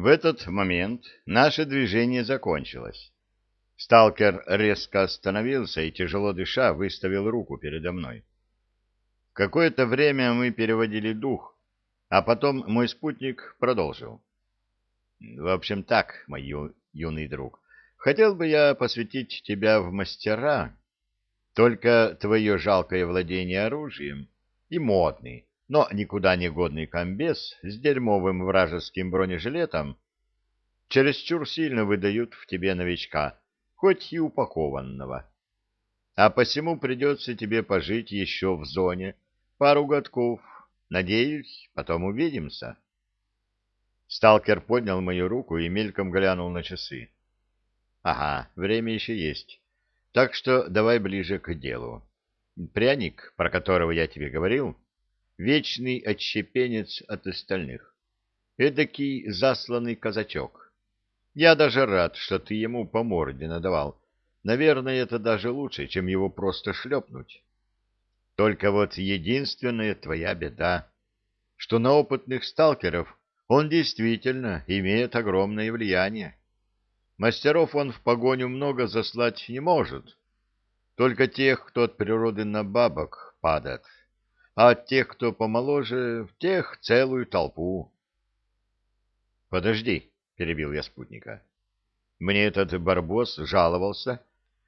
В этот момент наше движение закончилось. Сталкер резко остановился и, тяжело дыша, выставил руку передо мной. Какое-то время мы переводили дух, а потом мой спутник продолжил. В общем так, мой ю юный друг, хотел бы я посвятить тебя в мастера, только твое жалкое владение оружием и модный, но никуда не годный комбез с дерьмовым вражеским бронежилетом чересчур сильно выдают в тебе новичка, хоть и упакованного. А посему придется тебе пожить еще в зоне пару годков. Надеюсь, потом увидимся. Сталкер поднял мою руку и мельком глянул на часы. Ага, время еще есть. Так что давай ближе к делу. Пряник, про которого я тебе говорил, вечный отщепенец от остальных. Эдакий засланный казачок. Я даже рад, что ты ему по морде надавал. Наверное, это даже лучше, чем его просто шлепнуть. Только вот единственная твоя беда, что на опытных сталкеров он действительно имеет огромное влияние. Мастеров он в погоню много заслать не может, только тех, кто от природы на бабок падает а тех, кто помоложе, в тех целую толпу. — Подожди, — перебил я спутника. Мне этот барбос жаловался,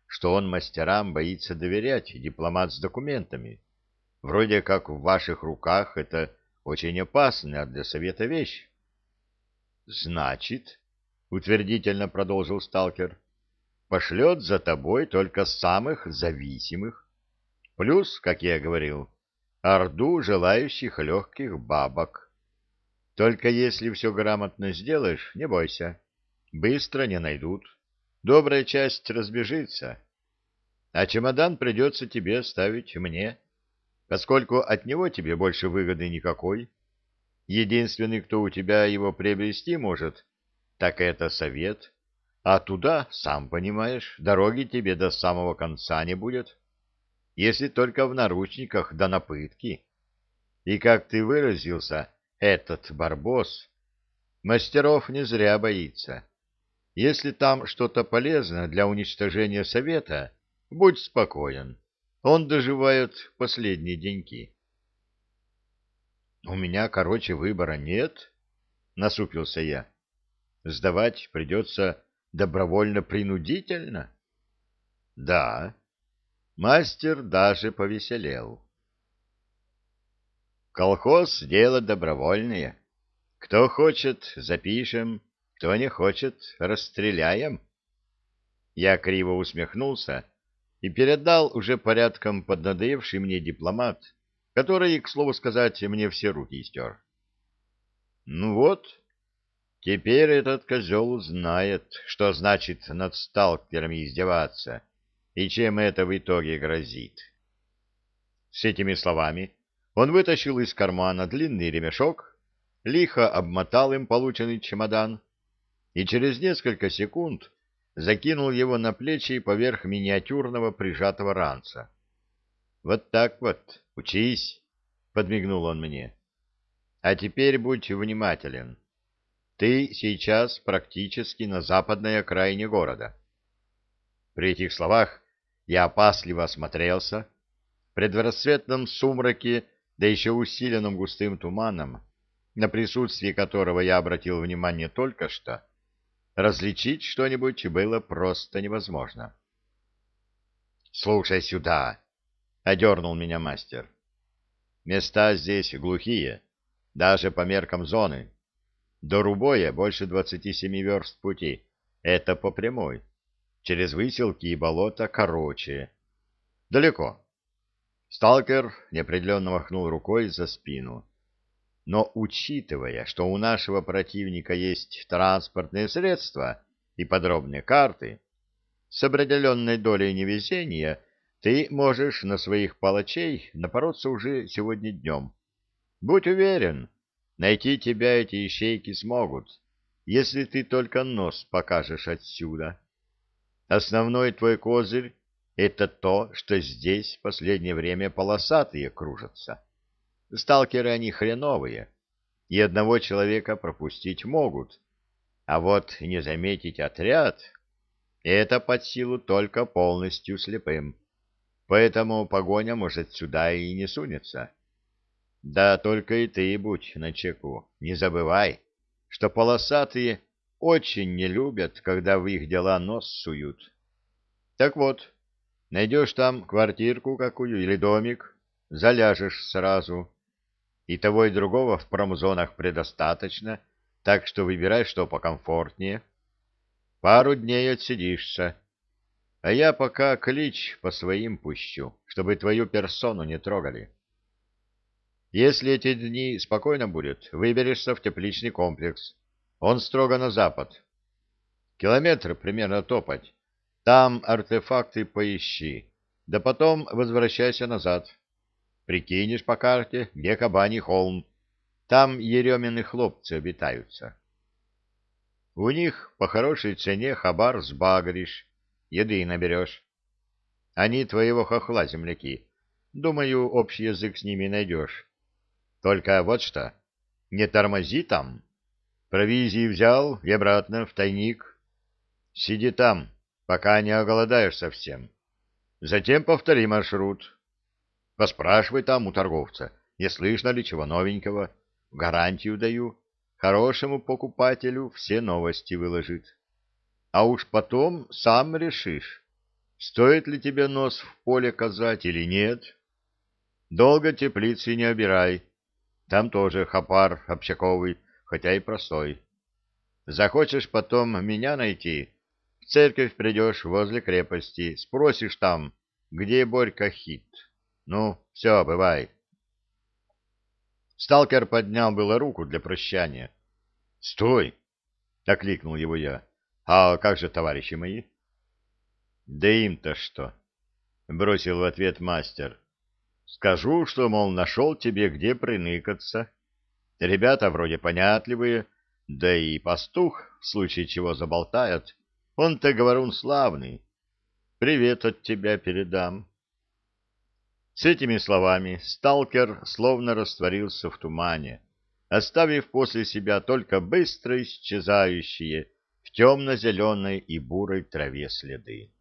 что он мастерам боится доверять дипломат с документами. Вроде как в ваших руках это очень опасная для совета вещь. — Значит, — утвердительно продолжил сталкер, — пошлет за тобой только самых зависимых. Плюс, как я говорил, орду желающих легких бабок. Только если все грамотно сделаешь, не бойся, быстро не найдут. Добрая часть разбежится. А чемодан придется тебе ставить мне, поскольку от него тебе больше выгоды никакой. Единственный, кто у тебя его приобрести может, так это совет. А туда, сам понимаешь, дороги тебе до самого конца не будет если только в наручниках да на пытки. И, как ты выразился, этот барбос мастеров не зря боится. Если там что-то полезное для уничтожения совета, будь спокоен, он доживает последние деньки. — У меня, короче, выбора нет, — насупился я. — Сдавать придется добровольно-принудительно? — Да. Мастер даже повеселел. Колхоз — дело добровольное. Кто хочет — запишем, кто не хочет — расстреляем. Я криво усмехнулся и передал уже порядком поднадоевший мне дипломат, который, к слову сказать, мне все руки истер. Ну вот, теперь этот козел знает, что значит над сталкерами издеваться — и чем это в итоге грозит. С этими словами он вытащил из кармана длинный ремешок, лихо обмотал им полученный чемодан и через несколько секунд закинул его на плечи поверх миниатюрного прижатого ранца. «Вот так вот, учись!» — подмигнул он мне. «А теперь будь внимателен. Ты сейчас практически на западной окраине города». При этих словах я опасливо осмотрелся. В предрассветном сумраке, да еще усиленном густым туманом, на присутствие которого я обратил внимание только что, различить что-нибудь было просто невозможно. «Слушай сюда!» — одернул меня мастер. «Места здесь глухие, даже по меркам зоны. До Рубоя больше двадцати семи верст пути. Это по прямой через выселки и болота короче. Далеко. Сталкер неопределенно махнул рукой за спину. Но учитывая, что у нашего противника есть транспортные средства и подробные карты, с определенной долей невезения ты можешь на своих палачей напороться уже сегодня днем. Будь уверен, найти тебя эти ищейки смогут, если ты только нос покажешь отсюда. Основной твой козырь — это то, что здесь в последнее время полосатые кружатся. Сталкеры они хреновые, и одного человека пропустить могут, А вот не заметить отряд — это под силу только полностью слепым. Поэтому погоня, может, сюда и не сунется. Да только и ты будь начеку, не забывай, что полосатые очень не любят, когда в их дела нос суют. Так вот, найдешь там квартирку какую или домик, заляжешь сразу. И того и другого в промзонах предостаточно, так что выбирай, что покомфортнее. Пару дней отсидишься. А я пока клич по своим пущу, чтобы твою персону не трогали. Если эти дни спокойно будет, выберешься в тепличный комплекс. Он строго на запад. Километр примерно топать. Там артефакты поищи. Да потом возвращайся назад. Прикинешь по карте, где Кабаний холм. Там еремины хлопцы обитаются. У них по хорошей цене хабар сбагришь, еды наберешь. Они твоего хохла, земляки. Думаю, общий язык с ними найдешь. Только вот что, не тормози там. Провизии взял и обратно в тайник. Сиди там, пока не оголодаешь совсем. Затем повтори маршрут. Поспрашивай там у торговца, не слышно ли чего новенького. Гарантию даю. Хорошему покупателю все новости выложит. А уж потом сам решишь, стоит ли тебе нос в поле казать или нет. Долго теплицы не обирай. Там тоже хапар общаковый, хотя и простой. Захочешь потом меня найти, в церковь придешь возле крепости, спросишь там, где Борька Хит. Ну, все, бывай. Сталкер поднял было руку для прощания. — Стой! — окликнул его я. — А как же товарищи мои? — Да им-то что? — бросил в ответ мастер. — Скажу, что, мол, нашел тебе где приныкаться. Ребята вроде понятливые, да и пастух, в случае чего заболтает. Он-то, говорун, славный. Привет от тебя передам. С этими словами сталкер словно растворился в тумане, оставив после себя только быстро исчезающие в темно-зеленой и бурой траве следы.